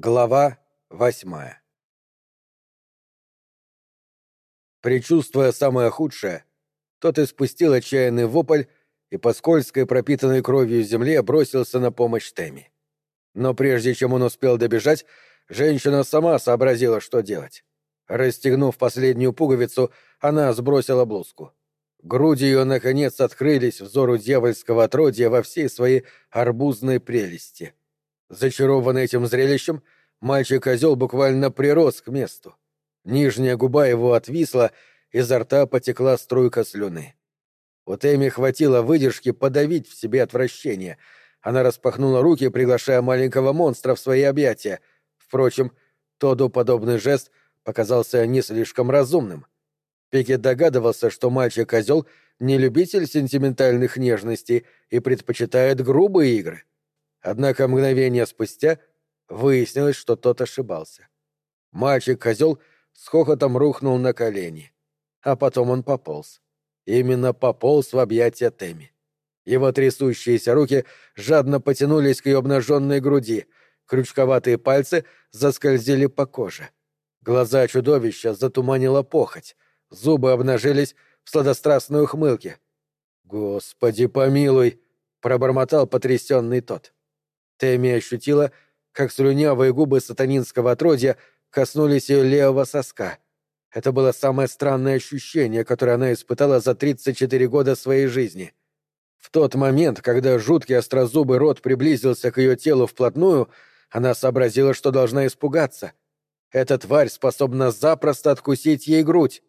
Глава восьмая Причувствуя самое худшее, тот испустил отчаянный вопль и по скользкой пропитанной кровью земле бросился на помощь Тэмми. Но прежде чем он успел добежать, женщина сама сообразила, что делать. Расстегнув последнюю пуговицу, она сбросила блузку. Груди ее, наконец, открылись взору дьявольского отродья во всей своей арбузной прелести. Зачарованный этим зрелищем, мальчик-козел буквально прирос к месту. Нижняя губа его отвисла, изо рта потекла струйка слюны. У Тэмми хватило выдержки подавить в себе отвращение. Она распахнула руки, приглашая маленького монстра в свои объятия. Впрочем, Тоду подобный жест показался не слишком разумным. Пикет догадывался, что мальчик-козел не любитель сентиментальных нежностей и предпочитает грубые игры. Однако мгновение спустя выяснилось, что тот ошибался. Мальчик-козел с хохотом рухнул на колени. А потом он пополз. Именно пополз в объятия Тэмми. Его трясущиеся руки жадно потянулись к ее обнаженной груди, крючковатые пальцы заскользили по коже. Глаза чудовища затуманила похоть, зубы обнажились в сладострастной ухмылке. «Господи помилуй!» — пробормотал потрясенный тот. Тэмми ощутила, как слюнявые губы сатанинского отродья коснулись ее левого соска. Это было самое странное ощущение, которое она испытала за 34 года своей жизни. В тот момент, когда жуткий острозубый рот приблизился к ее телу вплотную, она сообразила, что должна испугаться. Эта тварь способна запросто откусить ей грудь.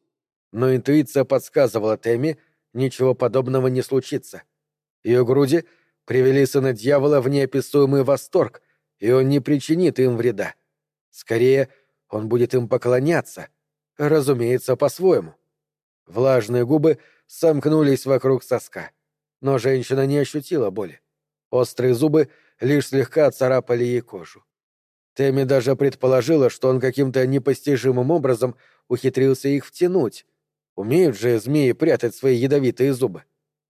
Но интуиция подсказывала Тэмми, ничего подобного не случится. Ее груди — привели сына дьявола в неописуемый восторг, и он не причинит им вреда. Скорее, он будет им поклоняться, разумеется, по-своему. Влажные губы сомкнулись вокруг соска, но женщина не ощутила боли. Острые зубы лишь слегка царапали ей кожу. Тэмми даже предположила, что он каким-то непостижимым образом ухитрился их втянуть. Умеют же змеи прятать свои ядовитые зубы.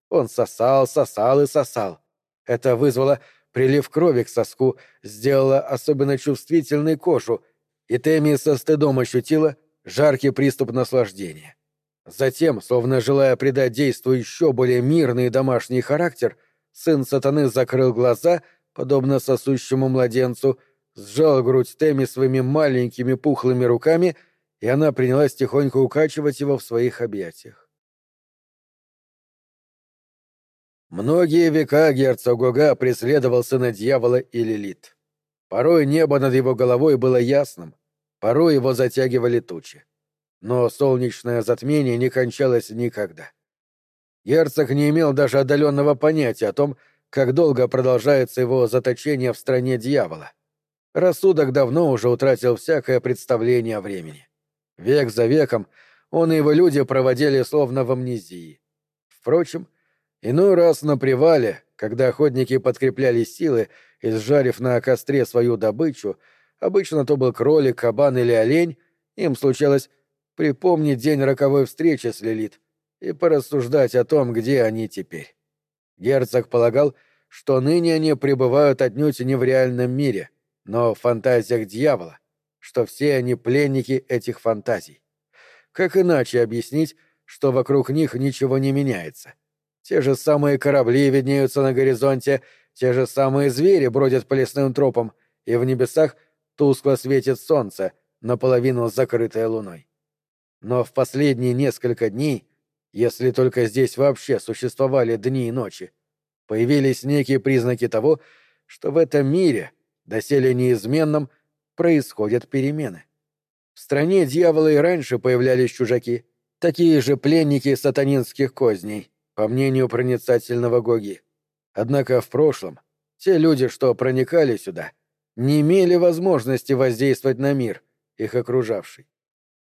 Он сосал, сосал и сосал. Это вызвало прилив крови к соску, сделало особенно чувствительной кожу, и Тэмми со стыдом ощутила жаркий приступ наслаждения. Затем, словно желая придать действу еще более мирный и домашний характер, сын сатаны закрыл глаза, подобно сосущему младенцу, сжал грудь Тэмми своими маленькими пухлыми руками, и она принялась тихонько укачивать его в своих объятиях. Многие века герцог Гога преследовал сына дьявола и Лилит. Порой небо над его головой было ясным, порой его затягивали тучи. Но солнечное затмение не кончалось никогда. Герцог не имел даже отдаленного понятия о том, как долго продолжается его заточение в стране дьявола. Рассудок давно уже утратил всякое представление о времени. Век за веком он и его люди проводили словно в амнезии. Впрочем, Иной раз на привале, когда охотники подкрепляли силы, изжарив на костре свою добычу, обычно то был кролик, кабан или олень, им случалось припомнить день роковой встречи с Лилит и порассуждать о том, где они теперь. Герцог полагал, что ныне они пребывают отнюдь не в реальном мире, но в фантазиях дьявола, что все они пленники этих фантазий. Как иначе объяснить, что вокруг них ничего не меняется? Те же самые корабли виднеются на горизонте, те же самые звери бродят по лесным тропам, и в небесах тускло светит солнце, наполовину закрытое луной. Но в последние несколько дней, если только здесь вообще существовали дни и ночи, появились некие признаки того, что в этом мире, доселе неизменном, происходят перемены. В стране дьявола и раньше появлялись чужаки, такие же пленники сатанинских козней, по мнению проницательного Гоги. Однако в прошлом те люди, что проникали сюда, не имели возможности воздействовать на мир, их окружавший.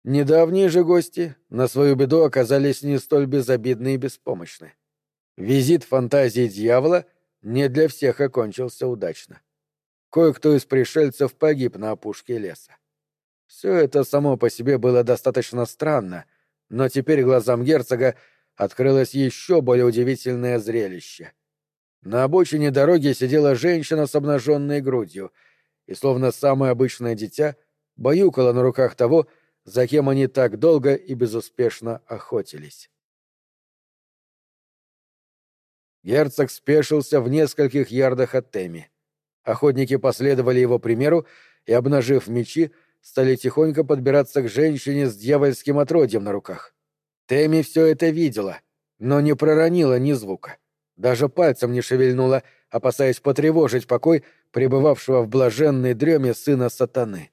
Недавние же гости на свою беду оказались не столь безобидны и беспомощны. Визит фантазии дьявола не для всех окончился удачно. Кое-кто из пришельцев погиб на опушке леса. Все это само по себе было достаточно странно, но теперь глазам герцога открылось еще более удивительное зрелище. На обочине дороги сидела женщина с обнаженной грудью, и, словно самое обычное дитя, баюкала на руках того, за кем они так долго и безуспешно охотились. Герцог спешился в нескольких ярдах от Теми. Охотники последовали его примеру и, обнажив мечи, стали тихонько подбираться к женщине с дьявольским отродьем на руках. Теми все это видела, но не проронила ни звука. Даже пальцем не шевельнула, опасаясь потревожить покой пребывавшего в блаженной дреме сына сатаны.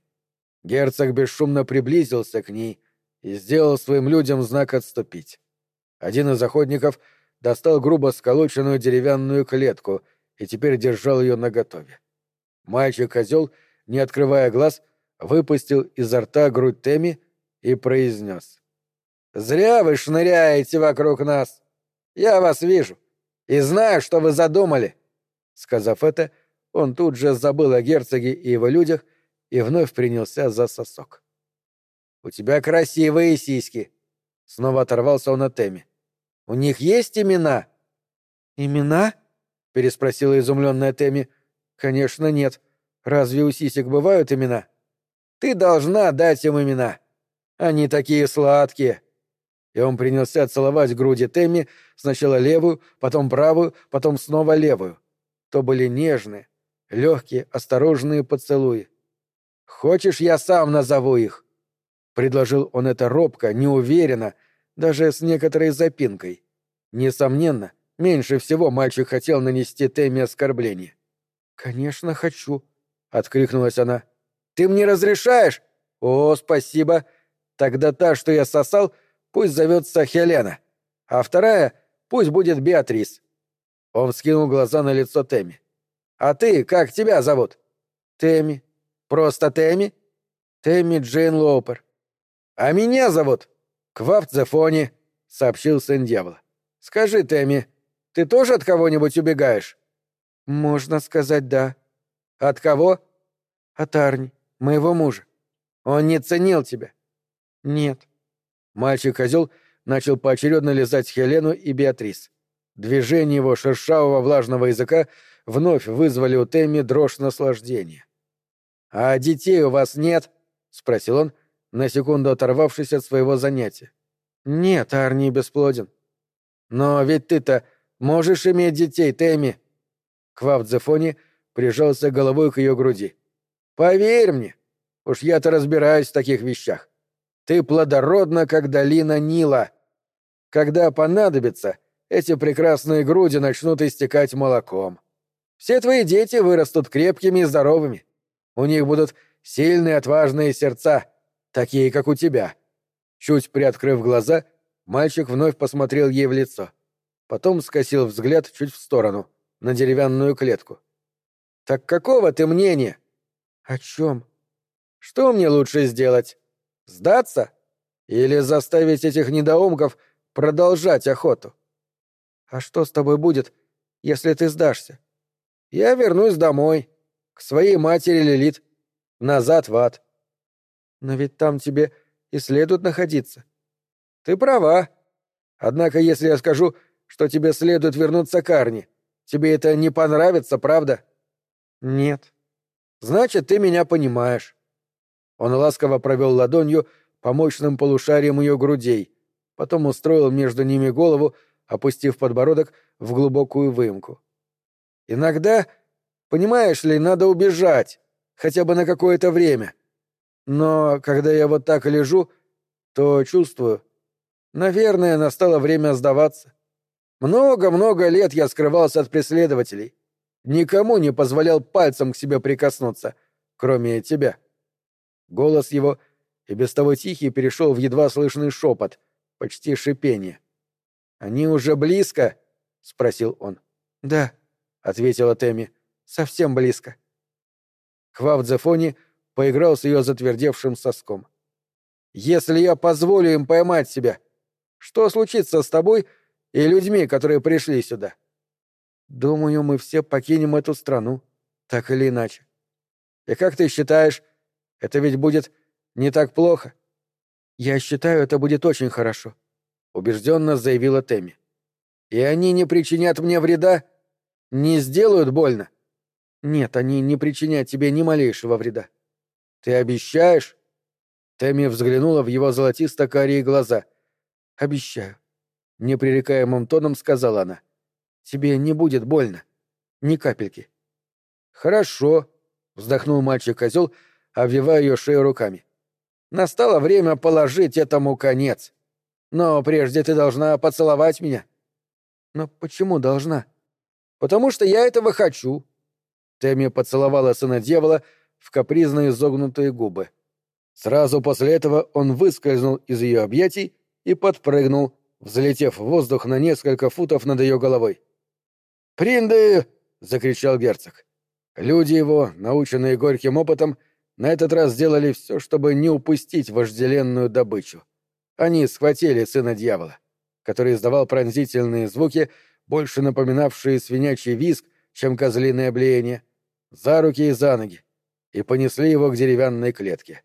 Герцог бесшумно приблизился к ней и сделал своим людям знак отступить. Один из охотников достал грубо сколоченную деревянную клетку и теперь держал ее наготове. Мальчик-козел, не открывая глаз, выпустил изо рта грудь Теми и произнес. «Зря вы шныряете вокруг нас. Я вас вижу и знаю, что вы задумали». Сказав это, он тут же забыл о герцоге и его людях и вновь принялся за сосок. «У тебя красивые сиськи!» Снова оторвался он от Теми. «У них есть имена?» «Имена?» — переспросила изумленная Теми. «Конечно, нет. Разве у сисек бывают имена?» «Ты должна дать им имена. Они такие сладкие!» И он принялся целовать груди Теми, сначала левую, потом правую, потом снова левую. То были нежные, легкие, осторожные поцелуи. «Хочешь, я сам назову их?» Предложил он это робко, неуверенно, даже с некоторой запинкой. Несомненно, меньше всего мальчик хотел нанести Тэмми оскорбление. «Конечно, хочу», — откликнулась она. «Ты мне разрешаешь? О, спасибо. Тогда та, что я сосал, пусть зовется Хелена, а вторая пусть будет Беатрис». Он вскинул глаза на лицо Тэмми. «А ты, как тебя зовут?» «Тэмми», Просто Тэмми? Тэмми Джейн Лоупер. А меня зовут Квафт Зефони, сообщил сын дьявола. Скажи, Тэмми, ты тоже от кого-нибудь убегаешь? Можно сказать, да. От кого? От Арни, моего мужа. Он не ценил тебя? Нет. Мальчик-козел начал поочередно лизать Хелену и Беатрис. Движения его шершавого влажного языка вновь вызвали у Тэмми дрожь наслаждения. «А детей у вас нет?» — спросил он, на секунду оторвавшись от своего занятия. «Нет, Арни бесплоден». «Но ведь ты-то можешь иметь детей, Тэмми!» Кваф Дзефони прижался головой к ее груди. «Поверь мне, уж я-то разбираюсь в таких вещах. Ты плодородна, как долина Нила. Когда понадобится, эти прекрасные груди начнут истекать молоком. Все твои дети вырастут крепкими и здоровыми. У них будут сильные отважные сердца, такие, как у тебя». Чуть приоткрыв глаза, мальчик вновь посмотрел ей в лицо. Потом скосил взгляд чуть в сторону, на деревянную клетку. «Так какого ты мнения?» «О чем?» «Что мне лучше сделать? Сдаться? Или заставить этих недоумков продолжать охоту?» «А что с тобой будет, если ты сдашься?» «Я вернусь домой к своей матери Лилит, назад в ад. Но ведь там тебе и следует находиться. Ты права. Однако, если я скажу, что тебе следует вернуться к Арне, тебе это не понравится, правда? Нет. Значит, ты меня понимаешь. Он ласково провел ладонью по мощным полушариям ее грудей, потом устроил между ними голову, опустив подбородок в глубокую выемку. Иногда Понимаешь ли, надо убежать, хотя бы на какое-то время. Но когда я вот так лежу, то чувствую, наверное, настало время сдаваться. Много-много лет я скрывался от преследователей. Никому не позволял пальцем к себе прикоснуться, кроме тебя. Голос его, и без того тихий, перешел в едва слышный шепот, почти шипение. «Они уже близко?» — спросил он. «Да», — ответила Тэмми. Совсем близко. Квав Дзефони поиграл с ее затвердевшим соском. «Если я позволю им поймать себя, что случится с тобой и людьми, которые пришли сюда?» «Думаю, мы все покинем эту страну, так или иначе. И как ты считаешь, это ведь будет не так плохо?» «Я считаю, это будет очень хорошо», — убежденно заявила Тэмми. «И они не причинят мне вреда? Не сделают больно?» Нет, они не причинят тебе ни малейшего вреда. Ты обещаешь? Тэмми взглянула в его золотисто-карие глаза. Обещаю. Непререкаемым тоном сказала она. Тебе не будет больно. Ни капельки. Хорошо, вздохнул мальчик-козел, обвивая ее шею руками. Настало время положить этому конец. Но прежде ты должна поцеловать меня. Но почему должна? Потому что я этого хочу. Тэмми поцеловала сына дьявола в капризно изогнутые губы. Сразу после этого он выскользнул из ее объятий и подпрыгнул, взлетев в воздух на несколько футов над ее головой. «Принды!» — закричал герцог. Люди его, наученные горьким опытом, на этот раз сделали все, чтобы не упустить вожделенную добычу. Они схватили сына дьявола, который издавал пронзительные звуки, больше напоминавшие свинячий виск, чем козлиное блеяние, за руки и за ноги, и понесли его к деревянной клетке.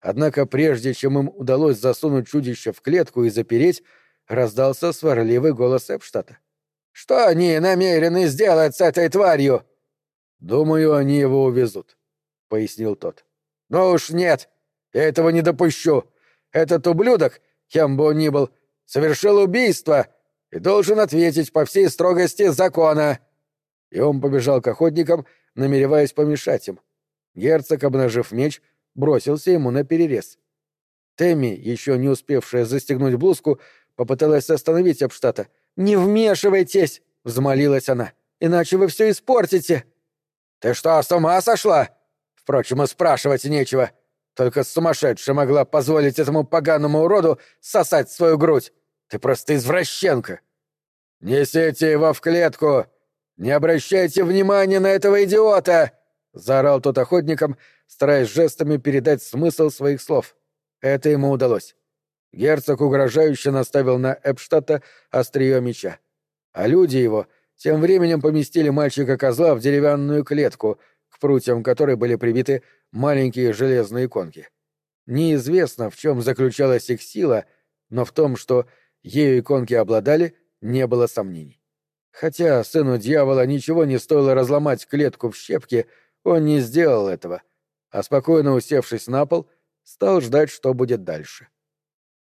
Однако прежде чем им удалось засунуть чудище в клетку и запереть, раздался сварливый голос Эпштата. «Что они намерены сделать с этой тварью?» «Думаю, они его увезут», — пояснил тот. «Ну уж нет, я этого не допущу. Этот ублюдок, кем бы он ни был, совершил убийство и должен ответить по всей строгости закона». И он побежал к охотникам, намереваясь помешать им. Герцог, обнажив меч, бросился ему на перерез. Тэмми, еще не успевшая застегнуть блузку, попыталась остановить Обштата. «Не вмешивайтесь!» — взмолилась она. «Иначе вы все испортите!» «Ты что, с ума сошла?» Впрочем, и спрашивать нечего. Только сумасшедшая могла позволить этому поганому уроду сосать свою грудь. Ты просто извращенка. «Несите его в клетку! Не обращайте внимания на этого идиота!» — заорал тот охотникам, стараясь жестами передать смысл своих слов. Это ему удалось. Герцог угрожающе наставил на Эпштадта острие меча. А люди его тем временем поместили мальчика-козла в деревянную клетку, к прутьям которой были прибиты маленькие железные конки. Неизвестно, в чем заключалась их сила, но в том, что ею иконки обладали, не было сомнений. Хотя сыну дьявола ничего не стоило разломать клетку в щепки, он не сделал этого, а спокойно усевшись на пол, стал ждать, что будет дальше.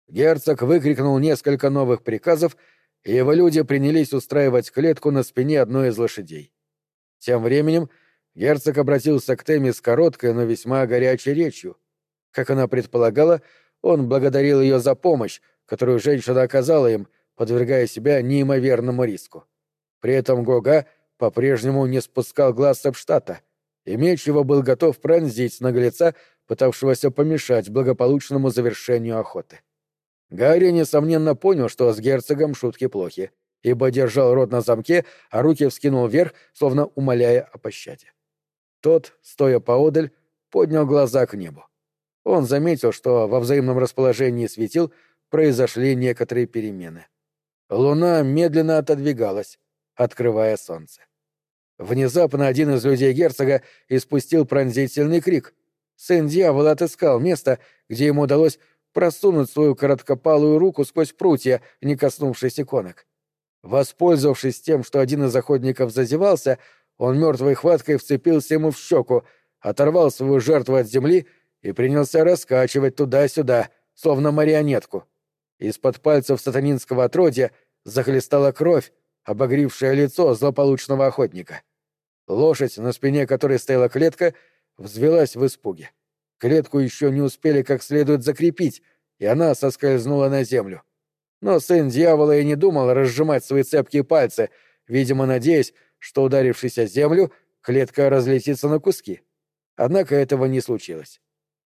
Герцог выкрикнул несколько новых приказов, и его люди принялись устраивать клетку на спине одной из лошадей. Тем временем герцог обратился к Тэмми с короткой, но весьма горячей речью. Как она предполагала, он благодарил ее за помощь, которую женщина оказала им, подвергая себя неимоверному риску. При этом Гога по-прежнему не спускал глаз с Эпштата — и меч его был готов пронзить наглеца, пытавшегося помешать благополучному завершению охоты. Гарри, несомненно, понял, что с герцогом шутки плохи, ибо держал рот на замке, а руки вскинул вверх, словно умоляя о пощаде. Тот, стоя поодаль, поднял глаза к небу. Он заметил, что во взаимном расположении светил произошли некоторые перемены. Луна медленно отодвигалась, открывая солнце. Внезапно один из людей герцога испустил пронзительный крик. Сын дьявола отыскал место, где ему удалось просунуть свою короткопалую руку сквозь прутья, не коснувшись иконок. Воспользовавшись тем, что один из охотников зазевался, он мертвой хваткой вцепился ему в щеку, оторвал свою жертву от земли и принялся раскачивать туда-сюда, словно марионетку. Из-под пальцев сатанинского отродья захлестала кровь, обогрившая лицо злополучного охотника. Лошадь, на спине которой стояла клетка, взвелась в испуге. Клетку еще не успели как следует закрепить, и она соскользнула на землю. Но сын дьявола и не думал разжимать свои цепкие пальцы, видимо, надеясь, что, ударившись о землю, клетка разлетится на куски. Однако этого не случилось.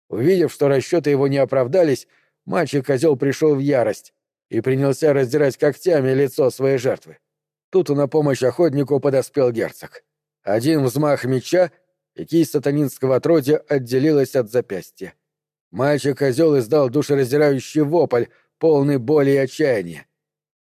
Увидев, что расчеты его не оправдались, мальчик-козел пришел в ярость и принялся раздирать когтями лицо своей жертвы. Тут на помощь охотнику подоспел герцог. Один взмах меча, и кисть сатанинского отродья отделилась от запястья. Мальчик-козел издал душераздирающий вопль, полный боли и отчаяния.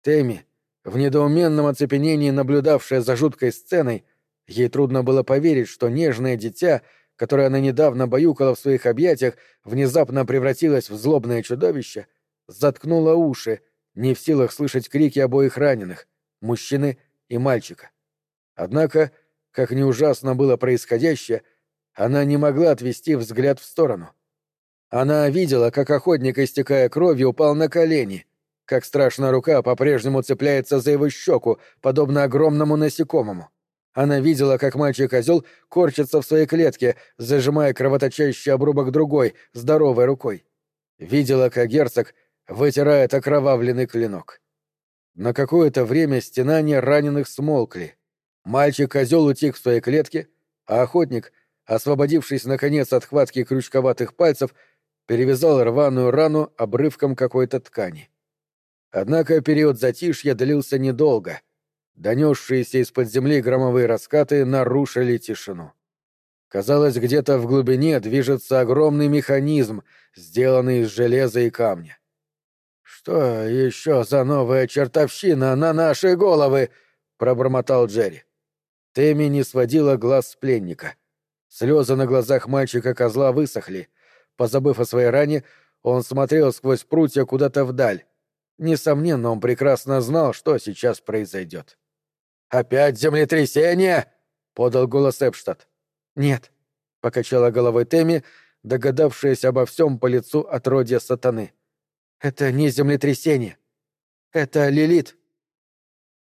Тэмми, в недоуменном оцепенении наблюдавшая за жуткой сценой, ей трудно было поверить, что нежное дитя, которое она недавно баюкала в своих объятиях, внезапно превратилось в злобное чудовище, заткнула уши, не в силах слышать крики обоих раненых, мужчины и мальчика. Однако как ни ужасно было происходящее, она не могла отвести взгляд в сторону. Она видела, как охотник, истекая кровью, упал на колени, как страшная рука по-прежнему цепляется за его щеку, подобно огромному насекомому. Она видела, как мальчик-козел корчится в своей клетке, зажимая кровоточащий обрубок другой, здоровой рукой. Видела, как герцог вытирает окровавленный клинок. На какое-то время стенания раненых смолкли. Мальчик-козел утих в своей клетке, а охотник, освободившись наконец от хватки крючковатых пальцев, перевязал рваную рану обрывком какой-то ткани. Однако период затишья длился недолго. Донесшиеся из-под земли громовые раскаты нарушили тишину. Казалось, где-то в глубине движется огромный механизм, сделанный из железа и камня. «Что еще за новая чертовщина на наши головы?» — пробормотал Джерри. Тэмми не сводила глаз с пленника. Слезы на глазах мальчика-козла высохли. Позабыв о своей ране, он смотрел сквозь прутья куда-то вдаль. Несомненно, он прекрасно знал, что сейчас произойдет. «Опять землетрясение?» — подал голос Эпштадт. «Нет», — покачала головой Тэмми, догадавшаяся обо всем по лицу отродья сатаны. «Это не землетрясение. Это Лилит».